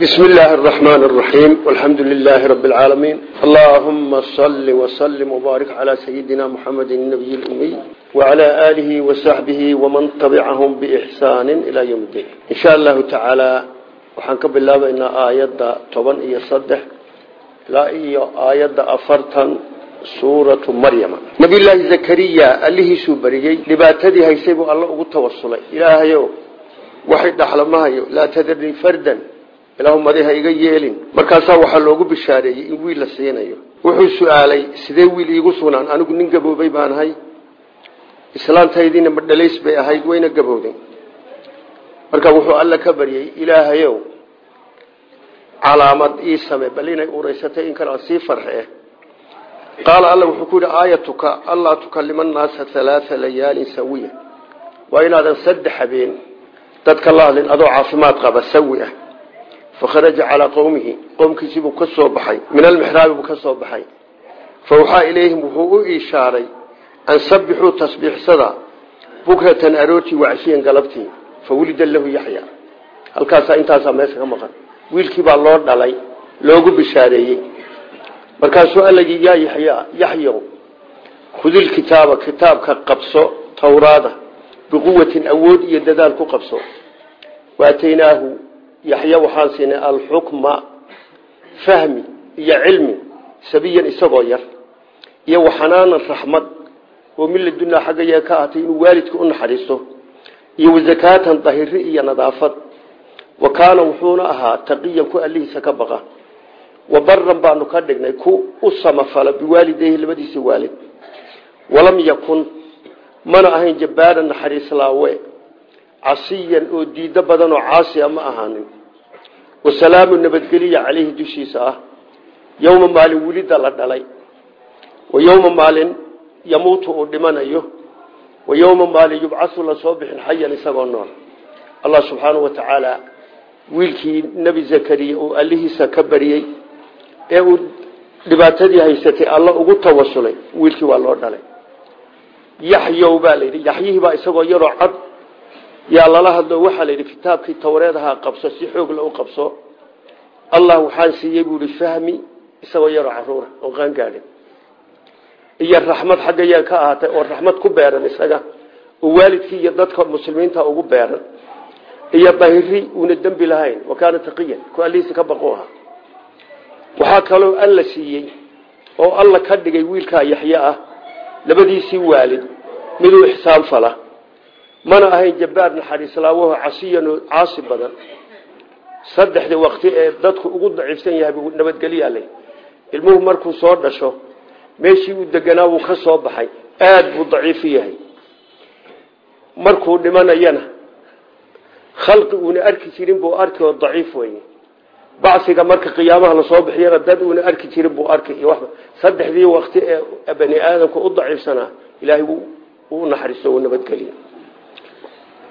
بسم الله الرحمن الرحيم والحمد لله رب العالمين اللهم صل وسلم وبارك على سيدنا محمد النبي الأمي وعلى آله وصحبه ومن تبعهم بإحسان إلى يوم الدين إن شاء الله تعالى وحنكب الله بأن آيات طبعا إيا صدح لا إيا آيات أفرتا سورة مريم نبي الله زكريا اللي سوبريي لباتدي هيسيبو الله أقول توصلي إلهيو waxay dhaxlamahayo laa tadarni fardan ilaahu madaha iga yeelin. Markaasaa waxaa loogu bishaareeyey in wiil la siinayo. Wuxuu su'aalay sidee wiil iigu sugnaan? Anigu nin gaboobay baan islaantaydiina madhalays bay ahayd wayna gabowday marka wuxuu alla ka baryey ilaahayow calaamad ii same bal inay ureysatay in kale sii farxe. Qaala alla wuxuu ku yidhi aayatuka allaa tukalima annaasa halaaa layaalin sawiya. Waa inaadan saddex habeen dadka la hadlin adoo caafimaad qaba sawi ah fakharaja calaa qowmihi qowmkiisibuu ka soo baxay min almixraabi buu ka soo baxay. fa waxaa ilayhim wuxuu u ishaaray an sabbixuu tasbiixsada bukratan aroortii wacashiyan galabtii fa wulida lahu yaxya halkaasaa intaasaa meesha ka maqan wiilkii baa loo dhalay loogu bishaareeyey markaasuu allagii yaa yaxya yaxyow khudil kitaaba kitaabka qabso tawraada biquwatin yaxya waxaan siinay alxukma fahmi iyo cilmi sabiyan isagoo yar iyo waxanaanan raxmad. Oo min ladunaa xaggaya ka ahatay inuu waalidka u naxariisto iyo wazakaatan dahiri iyo nadaafad. Wa kaana wuxuuna ahaa taqiyan ku allihiisa ka baqa. Wa baran baanu ka dhignay ku u samafala biwaalideyhi labadiisa waalid. Walam yakun mana ahayn jabbaaran naxariislaawe casiyan oo diido badan oo caasiya ma ahaanin. Wasalaamu nabadgeliya caleyhi dushiisa ah. Yowma maalin welida la dhalay. Wa yowma maalin yamuutu uu dhimanayo. Wa yowma maalin yubcasu la soo bixin xayan isagoo nool. Allah subxaanau wa tacaala wiilkii nebi zakariya uu allihiisa ka bariyey ee uu dhibaatadii haysatay alla ugu tawasulay wiilkii waa loo dhalay. Yaxyow baa layidhi yaxyihii baa isagoo yaroo cad yaa lala hadlo waxaa layidhi kitaabkii tawreed ahaa qabso si xoog la u qabso. Allah waxaan siiyey buu ihi fahmi isagoo yaroo caruura oo qaangaadhin iyo raxmad xaggayaa ka ahaatay oo raxmad ku beeran isaga. Oo waalidkii iyo dadka muslimiinta ugu beeran. Iyo dahiri uuna dembi lahayn wa kaana taqiyan ku allihiisa ka baqu ahaa. Waxaa kaloo alla siiyey oo alla ka dhigay wiilkaa yaxye ah labadiisii waalid miduu ixsaan fala mana ahayn jabbaar naxariislaawaho casiyanoo caasi badan. Saddexdii waqti ee dadku ugu daciifsan yahay buu nabadgelyaale ilmuhu markuu soo dhasho meeshii uu deganaa wuu ka soo baxay. Aada buu daciifu yahay. Markuu dhimanayana khalqi uuna arki jirin buu arki oo daciif wey bacsiga marka qiyaamaha la soo bixiyana dad uuna arki jirin buu arki saddexdii waqti ee bani aadamka u daciifsanaa ilaahay u naxariisto u nabadgeliya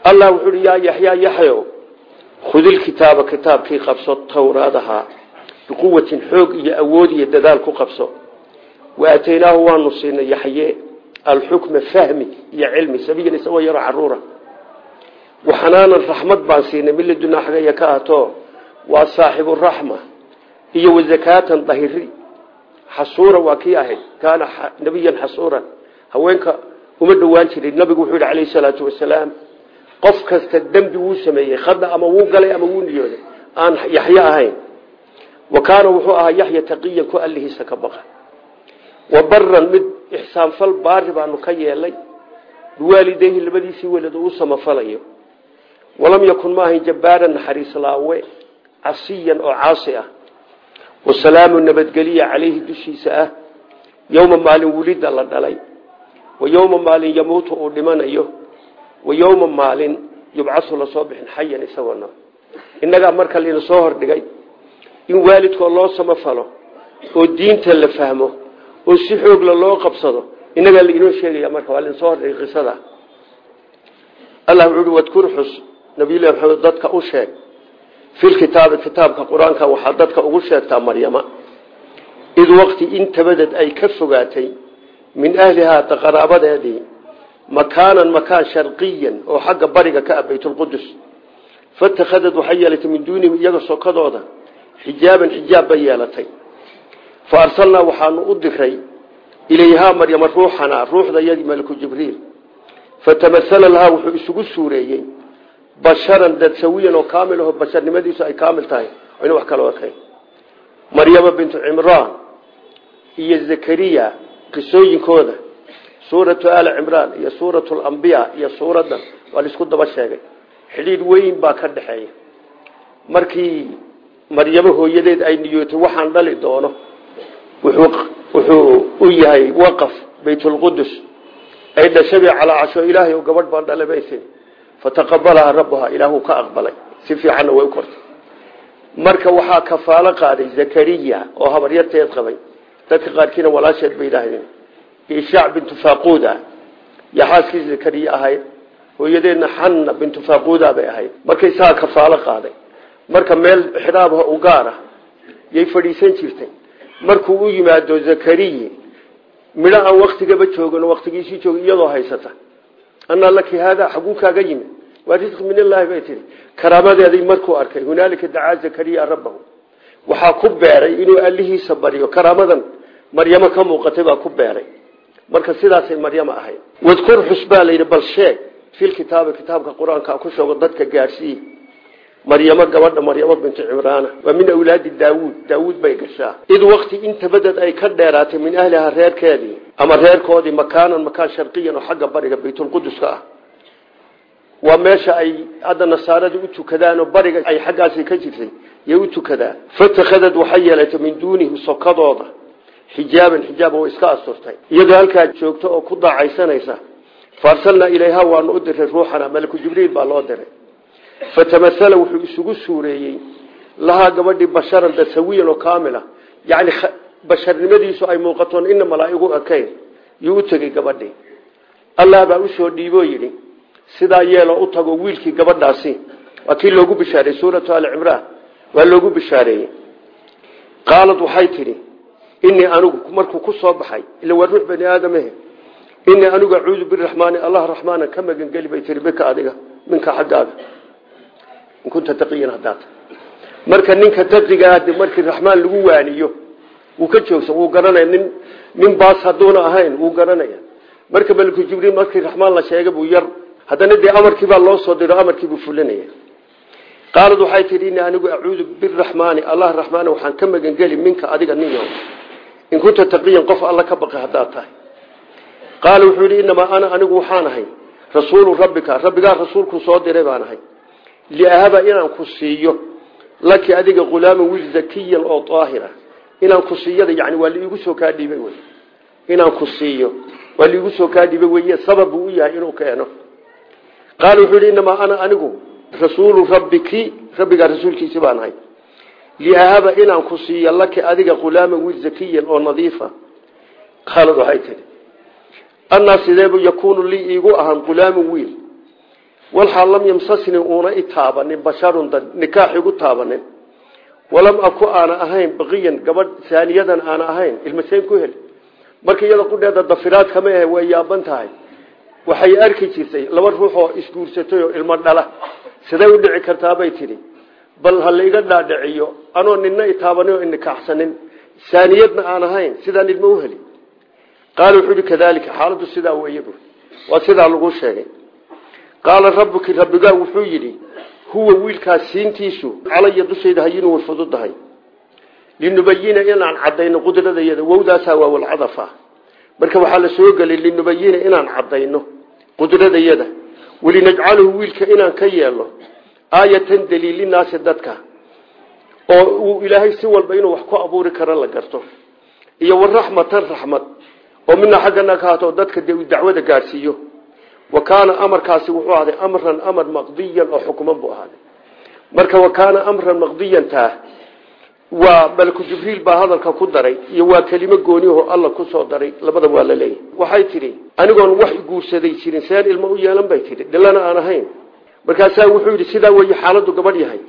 allah wuxuu hi yaa yaxyaa yaxyo khudil kitaaba kitaabkii qabso tawraadaha biquwatin xoog iyo awood iyo dadaal ku qabso. Wa aataynaahu waanu siinay yaxye alxukma fahmi iyo cilmi sabiyan isagoo yaro caruura. Waxanaanan raxmad baan siinay min ladunaa xagaya ka ato waa saaxibu raxma iyo wazakaatan dahiri. Xasuura waa kii ahayd kaana nabiyan xasuuran. Haweenka uma dhowaan jiray nabigu wuxuu yidhi calayhi salaatu wasalaam qof kasta dembi wuu sameeyey khada ama wuu galay ama wuu niyooday aan yaxyo ahayn. Wa kaana wuxuu ahaa yaxya taqiyan ku allihiisa ka baqa. Mid ixsaanfal baari baanu ka yeelay biwaalideyhi labadiisii welad u samafalayo. Walam yakun ma ahayn jabbaaran naxariislaawe casiyan oo caasi ah. Wasalaamu nabadgeliya calayhi dushiisa ah yowma maalin welida la dhalay. Wa yowma maalin yamuutu uu dhimanayo wa yowma maalin yubcasu la soo bixin xayan isagoo nool innagaa marka layna soo hordhigay in waalidkoo loo samafalo oo diinta la fahmo oo si xoogla loo qabsado innagaa lainoo sheegaya marka waa laina soo hordhigay qisada. Allah wuxuu uhi wadkur xus. Nabiyullahi maxamed dadka u sheeg filkitaabi kitaabka qur'aanka waxaa dadka ugu sheegtaa maryama. Id waqti makaanan makaan sharqiyan oo xagga bariga ka ah baytulqudus fatakhadad waxay yeelatay min duunihim iyaga sokadooda. Xijaaban xijaab bay yeelatay. Fa arsalnaa waxaanu u diray ilayhaa maryama ruuxana ruuxda yadii maliku jibriil. Fatamasala lahaa wuxuu isugu suureeyey basharan dad sawiyan oo kaamil aho basharnimadiisu ay kaamil tahay. Ayna wax kala maryama bintu cimraan iyo zakariya qisooyinkooda suuratu aali cimraan iyo suuratu lambiya iyo suuradan waa la isku daba sheegay. Xidhiidh weyn baa ka dhexeeya. Markii maryamo hooyadeed ay niyootay waxaan dhali doono. Wuxuu u yahay waqaf baytulqudus ay dhashabi calaa casho ilaahay oo gabadh baan dhala bay tiri fataqabalaha rabbuha ilaahuu ka aqbalay. Si fiicanna way u kortay. Marka waxaa kafaalo qaaday ishaac bintu faaquuda yaa xaaskii zakariya ahayd hooyadeedna xanna bintu faaquuda bay ahayd markay saa kafaalo qaaday. Marka meel xidhaabha u gaara yay fadhiisan jirtay. Markuu u yimaado zakariye midho aan waktigaba joogin waktigiisii jooga iyadoo haysata. Anaa laki haadaa xaguu kaaga yimid. Waa risqi min illaahi bay tihi karaamadeeday markuu arkay hunaalika dacaa zakariya rabbahu. Waxaa ku beeray inuu allihiisa baryo karaamadan maryamo ka muuqatay baa marka sidaasay maryamo ahayd wadkur xus baa layidhi bal sheeg filkitaabi kitaabka qur'aanka ku sheego dadka gaadhsiiye maryamo gabadha maryamo bintu cimraana waa min awlaadi daawuud daawuud bay gashaa. Id wakti inta badad ay ka dheeraatay min ahliha reerkeedii ama reerkoodii makaanan makaan sharqiyan oo xagga bariga baytulquduska ah. Waa meesha ay hadda nasaarada u tukadaan oo bariga ay xaggaasi ka jirtay yay u tukadaan. Fatakhadad waxay yeelatay min duunihim sokadooda xijaaban xijaab oo iska asturtay iyadoo halkaa joogta oo ku daacaysanaysa faarsalnaa ilayha waanu u diray ruuxana malaku jibriil baa loo diray. Fatamasala wuxuu isugu suureeyey lahaa gabadhii basharan dad sawiyan oo kaamila yani basharnimadiisu ay muuqatoon ina malaa'igu ekayn yuu u tegey gabadhii. Allah baa u soo dhiiboo yidhi sidaa yeeloo u tago wiilkii gabadhaasi. Waa kii loogu bishaareeyey suuratu ali cimraan. Waa loogu bishaareeyey. Qaalad waxay tidhi inii anigu markuu ku soo baxay ila waa ruux bani aadamahe. Inii anigu acuudu biraxmaani allah raxmaana ka magangeli bay tihi bika adiga minka xaggaaga. In kunta taqiyan haddaad. Marka ninka taqigaa de markii raxmaan lagu waaniyo wuu ka joogsan wuu garanaya nin nin baas hadduuna ahayn wuu garanaya. Marka maliku jibriil markii raxmaan la sheegay buu yar haddana dee amarkii baa loo soo diro amarkiibuu fulinaya. Qaalad waxay tidhi inii anigu acuudu in kunta taqiyan qof alla ka baqay haddaad tahay. Qaala wuxuu yidhi inamaa ana anigu waxaan ahay rasuulu rabbika. Rabbigaa rasuulku soo diray baan ahay. Liahaba inaan ku siiyo laki adiga hulaaman wiil zakiyan oo daahira. Inaan ku siiyada yani waa liigu soo kaa dhiibay wey inaan ku siiyo waa liigu soo kaa liahaba inaan ku siiyo laki adiga hulaaman wiil zakiyan oo nadiifa. Qaalad waxay tihi annaa sideebu yakuunu lii iigu ahaan hulaaman wiil? Walxaal lam yamsasni uuna i taabanin basharun dad nikaax igu taabanin. Walam aku aana ahayn baqiyan gabadh saaniyadan aana ahayn ilmaseen ku heli marka iyada qudheeda dafiraad kama ahe way yaaban tahay. Waxay arki jirtay laba ruux oo ilmo dhala. Siday u dhici tidhi bal ha laiga dhaadhiciyo anoo nina i taabanin oo inikaaxsanin saaniyadna aan ahayn sidaan ilmo u heli qaala wuxuu yihi kadalika xaaladdu sidaa weeye bu waa sidaa lagu sheegay. Qaala rabbuki rabbigaa wuxuu yidhi huwa wiilkaas siintiisu calaya dushayda hayinu way fududahay. Linubayina inaan cadayno qudradayada wowdaasaa waa walcadafa marka waxaa la soo gelay linubayina inaan cadayno qudradayada walinajcaluhu wiilka inaan ka yeelno aayatan daliilinaasi dadka oo uu ilaahay si walba inuu wax ku abuuri karo la garto. Iyo waraxmatan raxmad oo mina xaggana ka haato dadka dee uu dacwada gaadhsiiyo. Wa amarkaasi wuxuu ahday amran amar maqdiyan oo xukuman buu ahaaday marka wa kaana amran maqdiyan taa waa malku jibriil baa hadalka ku daray iyo waa kelimo gooniho alla ku soo daray labada waa la leeyahy waxay tidhi anigoon wax guursaday jirin seen ilmo u yeelan bay tidhi. Dhilana aan ahayn markaasaa wuxuu yidhi sidaa weeye xaaladdu gabadh yahay.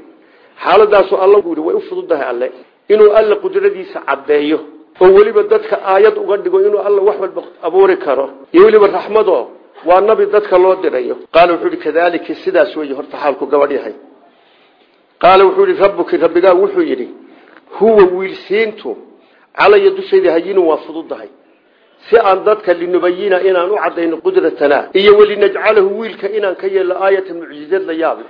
Xaaladaasu alla yidhi way u fududahay alle. Inuu alla qudradiisa caddeeyo oo weliba dadka aayad uga dhigo inuu alla wax walba abuuri karo iyo weliba raxmado waa nabi dadka loo dirayo. Qaala wuxuu ihi kadaalika sidaas weeye horta xaalku gabadh yahay. Qaala wuxuu yihi rabbuki rabbigaa wuxuu yidhi huwa wiilsiintu calaya dushayda hayinu waa fududahay si aan dadka linubayina inaan u cadayno qudratanaa iyo walinajcalahu wiilka inaan ka yeelno aayatan mucjizad la yaable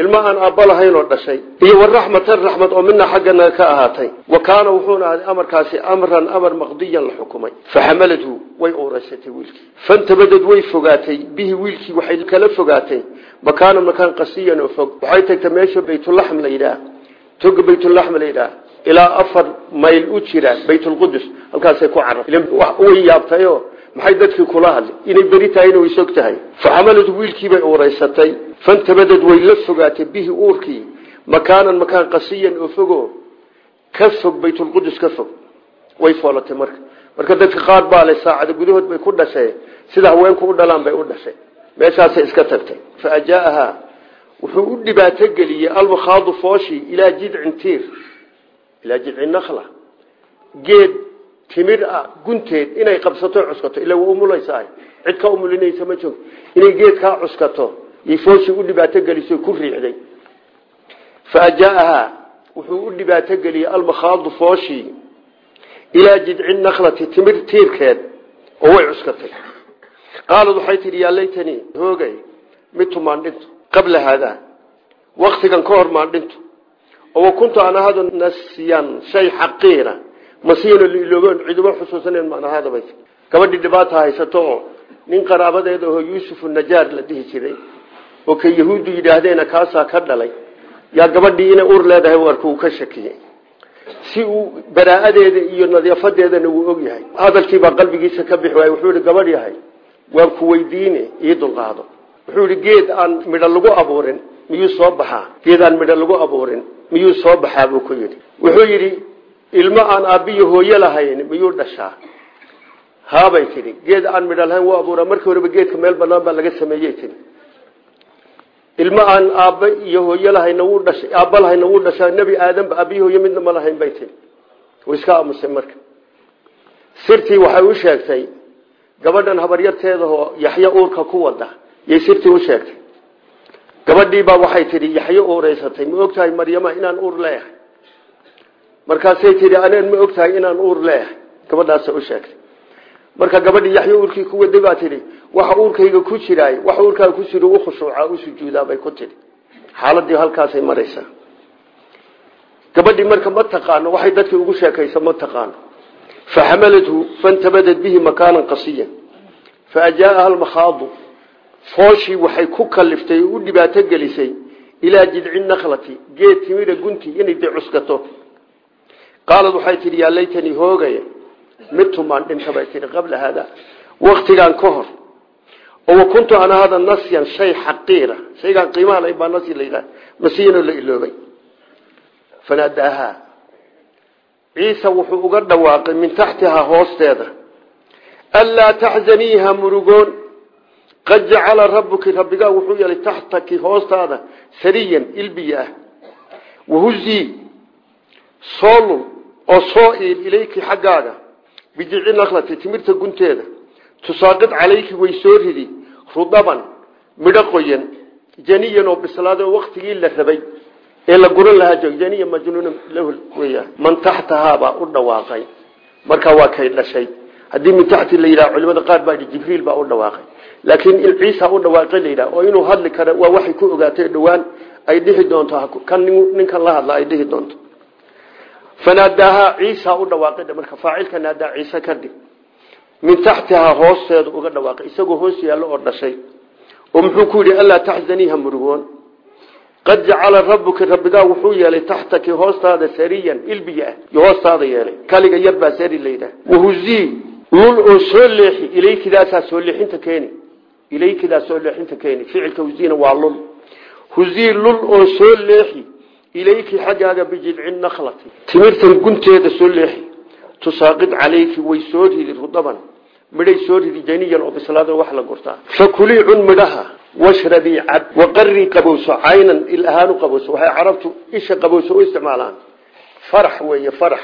ilma aan aabba lahayn oo dhashay iyo waraxmatan raxmad oo mina xagganaga ka ahaatay. Wa kaana wuxuuna ahaday amarkaasi amran amar maqdiyan la xukumay. Faxamaladhu way uuraysatay wiilkii. Fantabadad way fogaatay bihi wiilkii waxay kala fogaatay. Makaana makaan qasiyan oo fog. Waxay tagtay meesha baytulaxm la yidhaah. Toga baytulaxm la yidhaah. Ilaa afar mayl u jira baytulqudus halkaasay ku carab. Way yaabtayo. Maxay dadkii kula hadlay inay beri tahayna way sog tahay. Faxamaladu wiilkiibay uuraysatay. Fantabadad way la fogaatay bihi uurkii. Makaanan makaan qasiyan oo fogo. Ka fog baytulqudus ka fog. Way foolatay marka. Marka dadka qaar baa le saacada gudahood bay ku dhashay. Sida haweenku u dhalaan bay u dhashay. Meeshaasay iska tagtay. Fa wuxuu u dhibaato geliyey almakhaadu fooshi ilaa jidcin tiir ilaa jidci nakla geed timir ah gunteed inay qabsato cuskato. Ila waa umulaysaa cid ka umulinaysa ma joogto inay geedkaa cuskato iyo fooshii u dhibaato gelisay ku riixday. Fa ajaahaa wuxuu u dhibaato geliyey almakhaadu fooshii ilaa jidci naklati timir tiirkeed oo way cuskatay. Qaalad waxay tidhi yaa laytanii hoogay midtu maandhinto qabla haadaa waktigan ka hor maandhinto oo kuntu aan ahado nasiyan shay xaqiira masiyano liilooban ciduba xusuusanen maan ahadabay gabadhii dhibaata haysato oo nin qaraabadeeda oo yuusufu najaar la dhihi jiray oo ka yahuuddu yidhaahdeena kaasaa ka dhalay yaa gabadhii inay ur leedahay warka uu ka shakiyey si uu baraa'adeeda iyo nadiifadeedana wuu og yahay. Hadalkiibaa qalbigiisa ka bixi waay wuxuu ihi gabadh yahay waan ku weydiine ii dulqaado. Wuxuu geed aan midho lagu abuurin miyuu soo baxaa? Geed aan midho lagu abuurin miyuu soo baxaa? buu ku yidhi. Wuxuu yidhi ilmo aan aabbiyo hooyo lahayn miyuu dhashaa? Haabay tidhi geed aan midho wuu abuuraa. Markii horeba geedka meel banaan baa laga sameeyey tidhi. Ilmo aan aabba iyo hooyo lahayna wuu dhashay aabba lahayna wuu dhashaa. Nebi aadanba aabbiyo hooyo midna ma lahayn bay tidhi. Wuu iska aamusay marka. Sirtii waxay u sheegtay gabadhan habaryarteedahoo yaxyo uurka ku wada yay sirtii u sheegtay. Gabadhiibaa waxay tidhi yaxyo uureysatay ma ogtahay maryama inaan uur leeyahay markaasay tidhi aneen ma ogtahay inaan uur leeyahay gabadhaasa u sheegtay. Marka gabadhii yaxyo uurkii ku waday baa tidhi waxa uurkayga ku jiraay waxa uurkaaga ku jira u khushuuca u sujuudaa bay ku tidhi xaaladii halkaasay maraysaa. Gabadhii marka ma taqaano waxay dadkii ugu sheekaysa ma taqaano. Faxamalathu fantabadad bihi makaanan qasiyan. Faajaaha almakhaadu. Fooshii waxay ku kaliftay u dhibaato gelisay ilaa jidci naklati geed gunti inay de qaalad waxay tidhi yaa laytanii hoogaya midtumaan dhinta bay tihi qabla haada waktigaan ka hor oo kuntu ana hada nasyan shay xaqiira shaygaan qiimaha lahayn baa nasyi la yidhaha la iloobay fanaadaahaa ciise wuxuu uga dhawaaqay min taxtihaa hoosteeda anlaa taxzaniiha murugoon qad jacala rabbuki rabbigaa wuxuu yeelay taxtaki hoostaada sariyan ilbiya ah wahuzii oo soo iil ilayki xaggaaga bijici naklati timirta gunteeda. Tusaaqid calayki way soo ridi. Rudaban midho qoyan janiyan oo bislaada waktigii la rabay ee la guran lahaa janiya majnuuna lahu weya man taxtahaabaa u dhawaaqay. Markaa waa kay dhashay. Haddii min taxti la yidhaha culimada qaar baa jibriil baa u dhawaaqay. Laakiin in ciisa u dhawaaqay la yidhaha oo inuu hadli kara waa waxay ku ogaatay dhowaan ay dhihi doonto kan ninkan la hadla ay dhihi doonto fanaadaahaa ciisa u dhawaaqay marka faacilka naadaa ciise ka dhig min taxtihaa hoosteeda uga dhawaaqay isagoo hoos yaallo oo dhashay. Oo muxuu ku yidhi allaa taxzaniiha murugoon qad jacala rabbuka rabbigaa wuxuu yeelay taxtaki hoostaada sariyan ilbiya ah iyo hoostaada yeelay. Kaliga yar baa sari layidhaha wahuzii lul oo soo leexi ilaykidaasaa soo leexinta keeni. Ilaykidaa soo ilayki xaggaaga bijidci naklati timirtan gunteeda soo leexi tusaaqid calayki way soo ridi rudaban midhay soo ridi janiyan oo bislaada wax la gurtaa fakulii cun midhaha washrabii cab waqarii qabowso caynan il ahaan u qabowso waxay carabtu isha qabowso u isticmaalaan farax weeye farax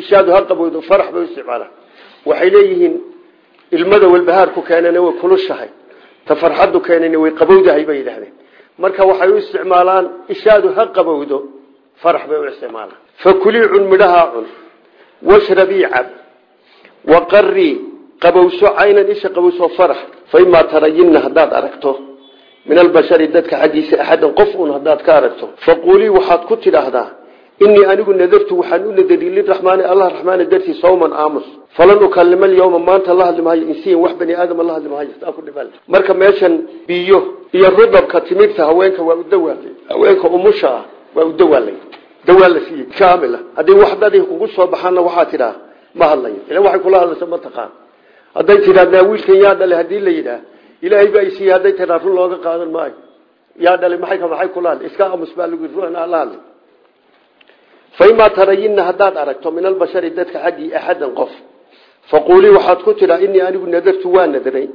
ishaadu ha qabowdo farax bay u isticmaalaan waxay leeyihiin ilmada walbahaarku marka waxay u isticmaalaan ishaadu ha farax bay u isticmaalaan. Fakulii cun midhahaa cun washrabii cab waqarii qabowso caynan isha qabowso farax. Fa imaa tarayinna aragto min albashari dadka xaggiisa axadan qof un haddaad ka aragto. Faquulii waxaad ku tidhaahdaa inii anigu nadartu waxaan u nadari liraxmaani allah raxmaani dartii sawman aamus. Falan ukalima alyawma maanta la hadli maayo insiyan wax bani aadama la hadli maayo taa ku dhiman marka meeshan biyo iyo rudabka timirta haweenka waa u dawaalay. Haweenka umusha ah waa u dawaalay. Dawaal la siiyey kaamila haddii wax dadii kugu soo baxaana waxaa tidhaa ma hadlayo. Ila waxay kula hadlaysa ma taqaan. Hadday tidhahdnaa wiilkan yaa dhalay haddii la yidhaah ilaahay baa isiiye hadday tidhaa run looga qaadan maayo faimaa tarayinna haddaad aragto min albashari dadka xaggii axadan qof faquulii waxaad ku tidhaa inii anigu nadartu waa nadaray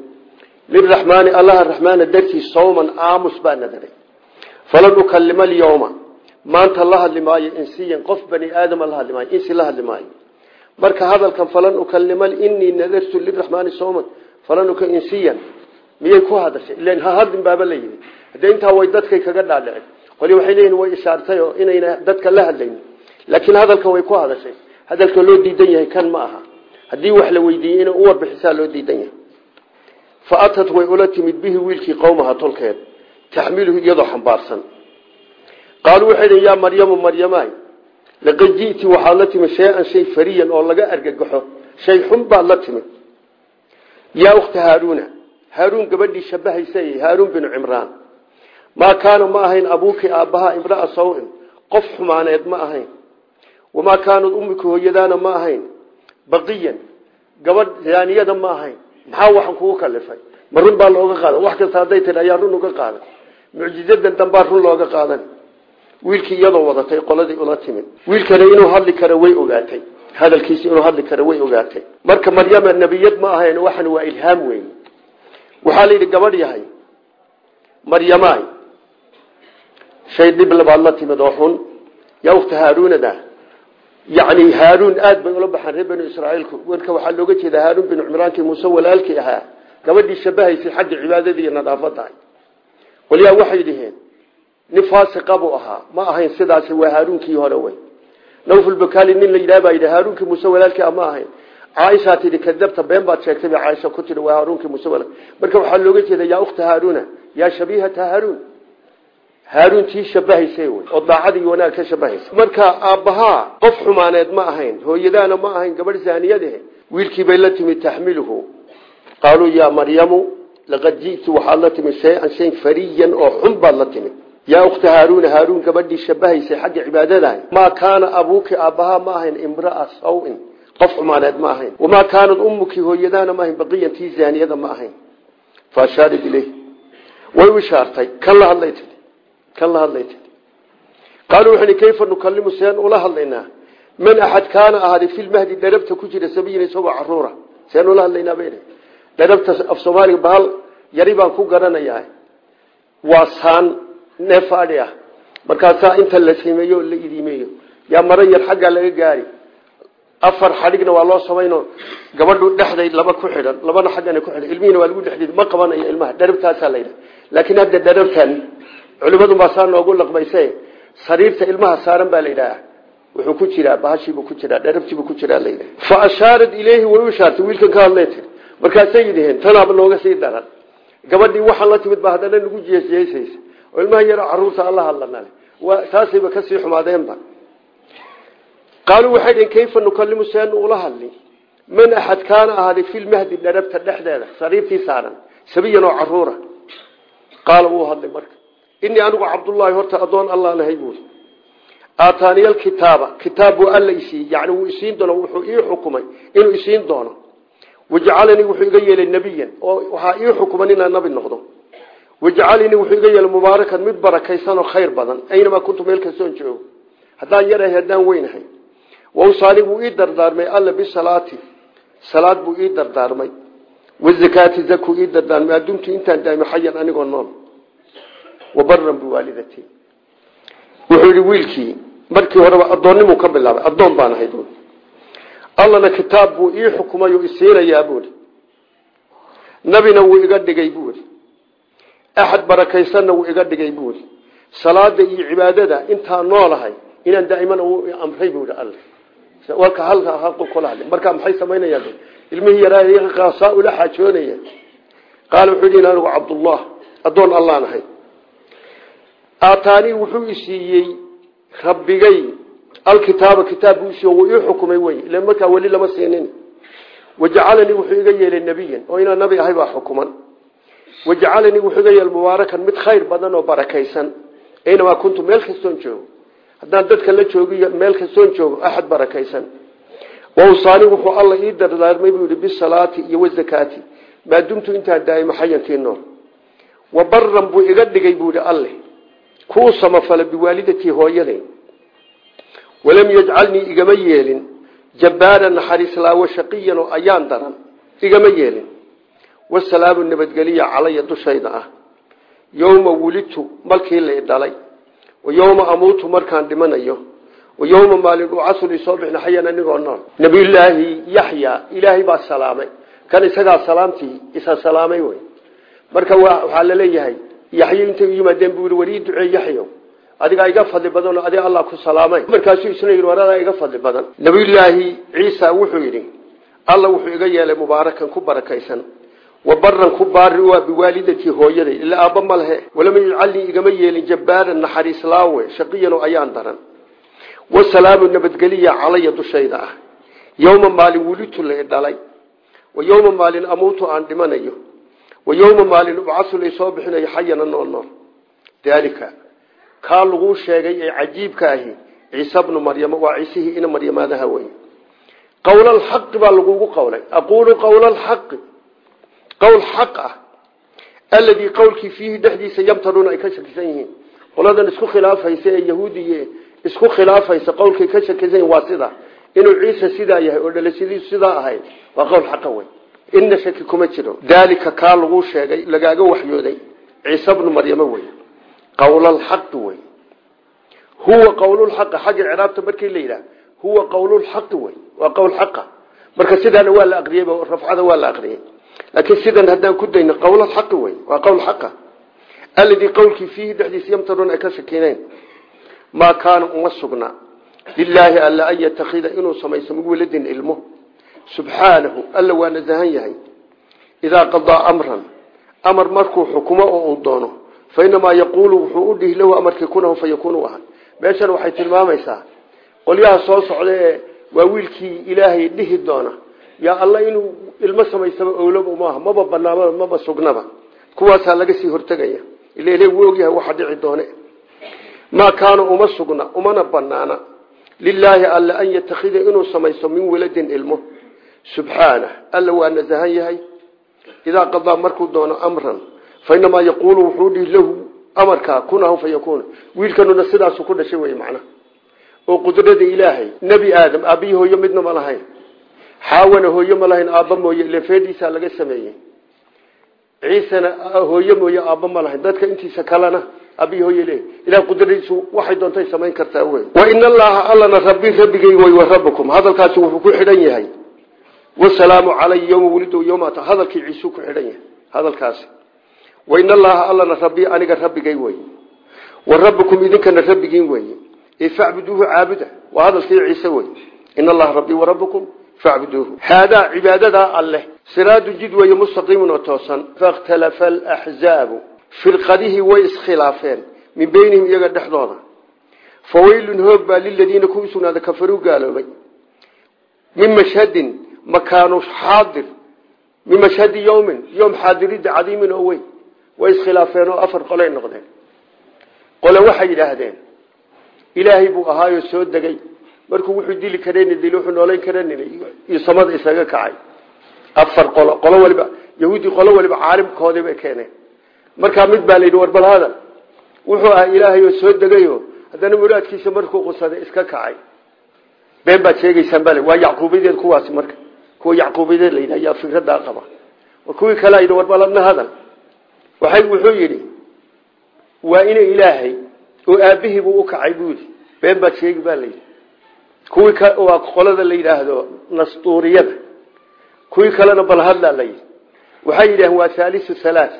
liraxmaani allaha raxmaana dartii sawman aamus baa nadaray falan ukalima alyawma maanta la hadli maayo insiyan qof bani aadama la hadli maayo insi la hadli maayo marka hadalkan falan ukalima inii nadartu liraxmaani sawman falan uka insiyan miyay ku hadashay ilan ha hadlin baaba la yidhi haddee intaa way dadkay kaga dhaadhicin qoli waxay leeyihiin way ishaartay oo inayna dadka la hadlayn laakiin hadalkan way ku hadashay. Hadalka loo diidan yahay kan ma aha. Haddii wax la weydiiyey inay u warbixisaa loo diidan yahay. Fa atat way ula timid bihi wiilkii qowmaha tolkeed taxmiluhu iyadoo xambaarsan. Qaaluu waxay dhi yaa maryamu maryamaay laqad ji'ti waxaad la timid shay-an shay fariyan oo laga argagaxo shay xun baad la timid. Yaa ukhta haaruuna haaruun gabadhii shabahaysay haaruun binu cimraan maa kaana ma ahayn abuuki aabbaha imraa sawin qof xumaaneed ma ahayn wamaa kaanad ummika hooyadaana ma ahayn baqiyan gabadh zaaniyada ma ahayn maxaa waxaan kugu kalifay ma run baa looga qaadan wax kasta hadday tii ayaa run uga qaadan mucjizadan dambaa run looga qaadan wiilkii iyadoo wadatay qoladii ula timid wiilkana inuu hadli karo way ogaatay hadalkiisi inuu hadli karo way ogaatay marka maryama nebiyad ma ahayn waxan waa ilhaam weyn waxaa la yidhi yani haaruun aad bay ula baxaan reer banu israaiilku. Warka waxaa looga jeeda haaruun binu cimraankii muuse walaalkii ahaa. Gabadhii shabahaysay xagga cibaadadii iyo nadaafadahay qolyaa waxay dhiheen nin faasiqa buu ahaa. Ma ahayn sidaasi waa haaruunkii hore wey nawfulbakali nin la yidhaha baa yidhi haaruunkii muuse walaalkii ah ma ahayn. Caaishaa tidhi kadabta been baad sheegtay bay caaisha ku tidhi waa haaruunkii muuse walaal marka waxaa looga jeeda yaa ukhta haaruuna yaa haaruun tii shabahaysay wey oo daacad iyo wanaag ka shabahaysa marka aabbahaa qof xumaaneed ma ahayn hooyadaana ma ahayn gabadh zaaniyade wiilkii bay la timid taxmiluhu. Qaaluu yaa maryamu laqad ji'ti waxaad la timid shay-an shay fariyan oo xun baad la timid. Yaa ukhta haaruuna haaruun gabadhii shabahaysay xagga cibaadadahay. Maa kaana abuuki aabbahaa ma ahayn imraa sawin. Qof xumaaneed ma ahayn. Wamaa kaanad ummuki hooyadaana ma ahayn baqiyan tii zaaniyada ma ahayn. Faashaarid ileyh way u ishaartay kan la hadlay tii kan la hadlay tii qaaluu waxay kayfa nukalimu seen ula hadlaynaa. Man axad kaana ahaaday fi lmahdi dharabta ku jira sabiyin isagoo caruura. Seen ula hadlaynaa bay dharabta af soomaaliga bahal yari baan ku garanayaa. Waa saan neef adhi ah. Markaasaa inta la simeeyo o la idimeeyo yaa maro yar xaggaa laga gaari. Afar xadhigna waa loo samayno. Gabadhu dhexday laba ku xidhan labana xaggana ku xidhan. Ilmihiina waa culimadu baa saa noogu laqbayse sariirta ilmaha saaran baa la wuxuu ku jiraa bahashiibuu ku jiraa dharabtiibuu ku jiraa layidhaha fa ashaarat ileyhi way u wiilkan ka hadlay tir markaasay yidhaheen tanaaba sii daran. Gabadhii waxaan la timid baa haddana nagu jeesjeesaysa. Oo ilmaha yaroo carruurta alla hadlanale waa taasayba ka sii xumaadeenba. Qaaluu waxay dhiheen kayfa nukalimu seenu ula hadli? Man axad kaana ahaaday fi lmahdi dharabta dhexdeeda sariirtii saaran sabiyan oo caruura. Wuu hadlay marka inii anigu cabdullaahi horta adoon allah nahay buuri aataaniya alkitaaba kitaab buu alla isiiyey yani wuu isiin doono wuxuu ii xukumay inuu isiin doono. Wajcalanii wuxuu iga yeelay nebiyan oo waxaa ii xukuman inaan nabi noqdo. Wajcalanii wuxuu iga yeelay mubaarakan mid barakaysan oo khayr badan aynamaa kuntu meel kastoon joogo. Haddaan yarahay haddaan weynahay wawsaani wuu ii dardaarmay alla bisalaati. Salaad buu ii dardaarmay. Wazakaati zakuu wabaran biwaalidatii wuxuu yidhi wiilkii markii horeba addoonnimuu ka bilaabay addoon baan ahay buui allana kitaab buu ii xukumay oo isiinayaa buui nabina wuu iga dhigay buui axad barakaysanna wuu iga dhigay buuri salaada iyo cibaadada intaan noolahay inaan daa'iman amray buuri alle walka halka halku kula hadlay marka maxay samaynayaan ilmihii yaraa qaasaa ula xaajoonaya qaala wuxuu yidhi anigu cabdullah addoon allaan ahay aataanii wuxuu isiiyey rabbigay. Alkitaaba kitaab isiiye wuu ii xukumay wey. Ila markaa weli lama siinin wajacalanii wuxuu iga yeelay nebiyan. Oo inaan nabi ahay baa xukuman. Wajacalanii wuxuu iga yeelay mubaarakan mid khayr badan oo barakaysan. Aynamaa kuntu meel kastoon joogo. Haddaan dadka la joogiyo meel kastoon joogo axad barakaysan. Wausaani wuxuu alla ii dardaarmay kuu samafala biwaalidatii hooyaday walam yajcalnii igama yeelin. Jabbaaran naxariislaawo shaqiyan oo ayaan daran igama yeelin. Wasalaamu nabadgeliya calaya dushayda ah. Yowma wulidtu malkii la idhalay wa yowma amuutu markaan dhimanayo yowma maalin ucasul isoo bixna xayan anigoo nool. Nabiyulaahi yaxya ilaahay baa salaamay. Kan isagaa salaamtii isa salaamay marka waxaa yaxyo intay u yimaadeen buu yii warii ducee yaxyo adigaa iga fadli badan oo adiga allah ku salaamay. Markaasuu isna yidhi waradaa iga fadli badan. Nabiyullaahi ciisa wuxuu yidhi alla wuxuu iga yeelay mubaarakan ku barakaysan. Wa baran ku baari waa biwaalidatii hooyaday. Ila aabba ma lehe walama yajcalnii igama yeelin jabbaaran naxariis laawe. Shaqiyan oo ayaan daran. Wasalaamu nabadgeliya calaya dushayda ah. Yowma maalin la idhalay wa yowma maalin amuutu aan dhimanayo wa yowma maalin ubcasu laysoo bixinayo xayana nool nool. Daalika kaa laguu sheegay ee cajiibka ahi ciise bnu maryama waa ciisihii ina maryamaadaha wey qowlalxaqi baa lagugu qowlay aquulu qowlalxaqi qowl xaq ah. Alladii qowlkii fiihi dhexdiisa yamtaruuna ay ka shakisan yihiin. Qoladan isku khilaafaysa ee yahuudiye isku khilaafaysa qowlkay ka shakisan yihiin waa sida. Inuu ciise sidaa yahay oo dhalashadiisu sidaa ahayd inna shaki kuma jiro. Daalika kaa laguu sheegay lagaaga waxyooday ciise bnu maryamo wey. Qowlalxaqi wey. Huwa qowlulxaqi xagga ciraabta markii la yidhaah huwa qowlulxaqi wey. Waa qowl xaqa. Marka sidaana waa la aqriyey rafcada waa la aqriyey. Laakiin sidan haddaan ku dayno qowlalxaqi wey. Waa qowl xaqa. Alladii qowlkii fiihi dhexdiisa yamtaruuna ay ka shakineyn maa kaana uma sugna. Lilaahi alla an yatakida inuu samayso min waladin ilmo subxaanahu alla waa nasahan yahay. Idaa qadaa amran amar markuu xukumo oo uu doono fainamaa yaquulu wuxuu u dhihi lahu amarkii kunahu fayakunu ahan meeshan waxay tilmaamaysaa qolyaha soo socda ee waa wiilkii ilaahay dhihi doona yaa alla inuu ilmo samaysaba owlaba maaha maba banaamaba maba sugnaba. Kuwaasaa laga sii hortegaya ila ile wuu ogyahay waxa dhici doone. Maa kaana uma sugna umana banaana lilaahi alla an yatakida inuu samaysto min waladin ilmo subxaanah alla waa nasahan yahay. Idaa qadaa markuu doono amran fainamaa yaquulu wuxuu dhihi lahu amarkaa kunahu fayakun wiilkanuna sidaasu ku dhashay wey macnaha. Oo qudrada ilaahay nebi aadam aabbiyi hooyo midna ma lahayn. Xaawana hooyo ma lahayn aabba mooye lefeediisaa laga sameeyey. Ciisena hooyo mooye aabba ma lahayn. Dadka intiisa kalena aabbiyi hooye le ilah qudradiisu waxay doontay samayn kartaa wey wa in allaha allana rabbi rabbigay way wasalaamu calay yowma wulid yowma hadalkii ciisuu ku xidhan yahay. Hadalkaasi. Wain allaha allana rabbi aniga rabbigay wey wa rabbukum idinkana rabbigiin wey facbuduuhu caabuda. Waa hadalkii ciise wey in allaha rabbii warabbukum facbuduuhu haadaa cibaadadaa alleh siraadun jid weeye mustaqiimun oo toosan. Fakhtalafa alaxzaabu firqadihii way iskhilaafeen. Min beynihim iyaga dhexdooda. Fawaylun hoog baa liladiina kuwii sugnaada kafaruu gaaloobay makaanu xaadir min mashhadi yowmin yowm xaadirida cadiimin oo weyn way iskhilaafeen oo afar qolay noqdeen qole waxay yidhaahdeen ilaahay buu ahaayoo soo degay markuu wuxuu dili kareen dil wuxuu noolayn kareen iyo samada isaga kacay afar qolo qolo waliba yahuudi qolo waliba caalimkoodii bay keeneen markaa mid baa layidhi war bal hadal wuxuu ahaa ilaahay oo soo degayo haddana muraadkiisa markuu qusaday iska kacay kuwa yacquubiyadeed layidhi ayaa fikradaa qaba. Kuwii kale yidhi war hadal. Waxay wuxuu yidhi waa ina ilaahay oo aabihii buu u kacay buu yidhi. Been baad sheegi baa layidhi kuwii waa qolada la yidhaahdo nastuuriyada. Kuwii kalena bal hadlaa la yidhi. Waxay yidhaaheen waa haalisu halaat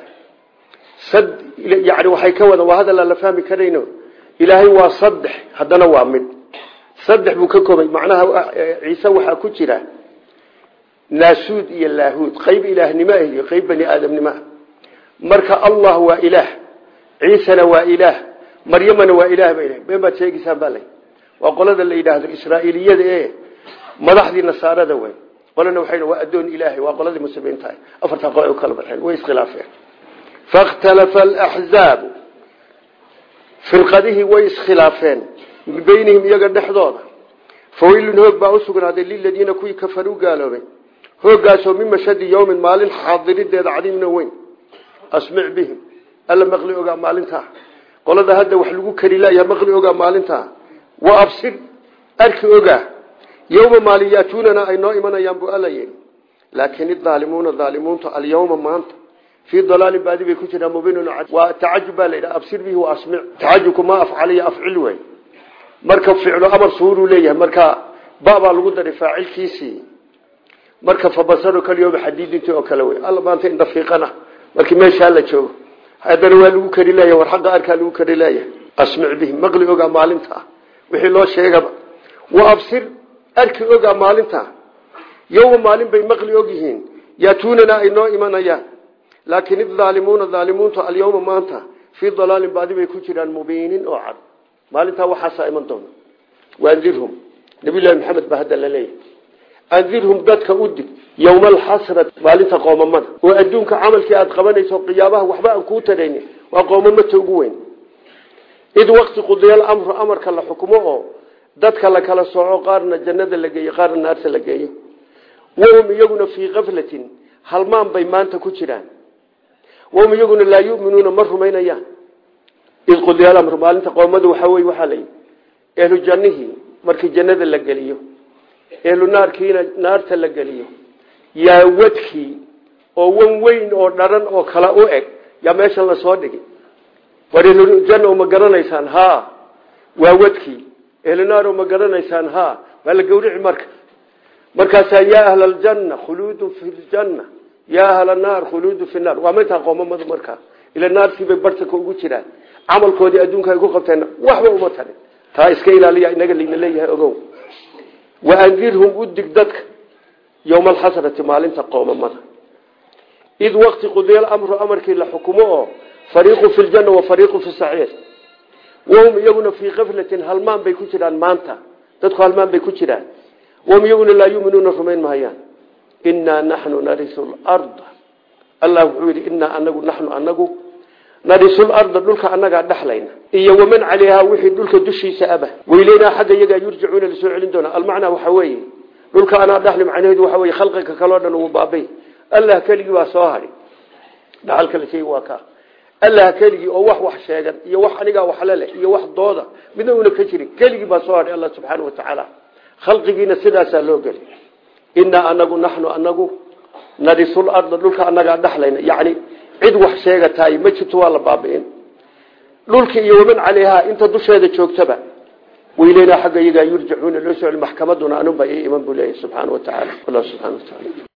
sad yani waxay ka wadan waa la fahmi karayno. Ilaahay waa saddex haddana waa mid. Saddex buu ka koobay macnaha ciise waxaa ku jira naasuud iyo laahuud qayb ilaahnimo ah iyo qayb bani aadamnimo ah marka allah waa ilaah ciisena waa ilaah maryamana waa ilaah ba been baad sheegaysaan baa lay waa qolada la yidhaahdo israa'iiliyada ee madaxdii nasaarada wey qolana waxay waa adoon ilaahay waa qoladii muslimiinta ah afartaa qole u kala baxeen way iskhilaafeen. Fakhtalafa alaxzaabu firqadihii way iskhilaafeen. Min beynihim iyaga dhexdooda. Fawaylun hoog baa hooggaasoo min mashadi yowmin maalin xaadirideeda cadiimna weyn. Asmic bihim. Alla maqli ogaa maalintaa qolada hadda wax lagu kari laaya maqli ogaa maalintaa wa absir. Arki ogaa. Yowma maalin yaatuunana ay noo imanayaan buu alla yidhi. Laakin idaalimuuna daalimuunta alyawma maanta. Fii dalaalin baadi bay ku jiraan mubiinun waa tacajub baa la yidhaha absir bihi wa asmic. Tacajubku ma afcaliyo afcil wey marka ficlo amar suuruu leeyahay. Marka babaa lagu daray faacilkiisii marka fabasaro kalyooma xadiidintii oo kale wey alla maanta indhafiiqana markii meeshaa la joogo. Haddana waa lagu kari leeyahay war xagga arkaa lagu kari leeyahay asmic bihi maqli ogaa maalinta. Wixii loo sheegaba. Wa absir arki ogaa maalinta. Yowma maalin bay maqli og yihiin. Yaatuunana ay laakin idaalimuuna daalimuuntu alyawma maanta fii dalaalin baadi bay ku jiraan mubiinin oo cad. Maalintaa waxaasaa iman doona. Waandirhum. Nabiylahi maxamed baa andirhum dadka u dig yowma alxasrat maalinta qoomamada oo adduunka camalkii aada qabanayso qiyaabaha waxba aan kuu taraynin waa qoomamata ugu weyn id waqti qudiyal amru amarka la xukumo oo dadka la kala sooco qaarna jannada la geeyo qaarna naarta la geeyo wahum iyaguna fii kaflatin halmaan bay maanta ku jiraan wahum iyaguna laa yuminuuna ma rumaynayaan id qudiyal amru maalinta qoomada waxaa wey ehlu naarkiina naarta la geliyo. Yaa wadkii oo wan weyn oo dharan oo kala u eg yaa meeshan la soo dhigi. War ehlujanna ma garanaysaan ha waa wadkii ehlunaar ma garanaysaan ha waa la gawrici marka. Markaasaa yaa ahla aljanna khuluudun fi ljanna yaa ahla naar khuluudun fi naar. Waa mayntaa qoomamadu markaa ila naartiibay bartanka ugu jiraan. Camalkoodii adduunka ay ku qabteen waxba uma tarin. Taa iska ilaaliya inaga layna leeyahay ogow waandirhum u dig dadka yowma alxasrati maalinta qoomamada id waqti qudiyal amru amarkii la xukumo oo fariiqu fi ljanna wa fariiqu fi saciir. Wahum iyaguna fii kaflatin halmaan bay ku jiraan maanta. Dadku halmaan bay ku jiraan. Wahum iyaguna laa yuminuuna rumayn mahayaan inaa naxnu narisu larda allah wuxuu yidhi inaa anagu naxnu anagu iyo waman calayhaa wixii dhulka dushiisa aba. Weyleynaa xagga iyagaa yurjacuuna la soo celin doona. Almacnaa waxaa weeye dhulka anaa dhexli macnaheedu waxa weye khalqiga kaloo dhan uu baabay. Allah keligii baa soo hadhi dhaxalka la sheegi waa ka. Allah keligii oo wax wax sheegan iyo wax anigaa waxle leh iyo wax dooda midna ka jirin. Keligii baa soo hadhay allah subxaana watacaala khalqigiina sidaasaa loo geli inaa anagu naxnu anagu narisul arda dhulka annagaa dhexlayna yacni cid wax sheegataay ma waa la baabi'in dhulka iyo waman calayhaa inta dusheeda joogtaba. Weyleynaa xagga iyagaa yurjacuuna loo socli maxkamaduna anunbaa ii iman buu leeyahy subxaana wa tacaala. Allah subxana wa taala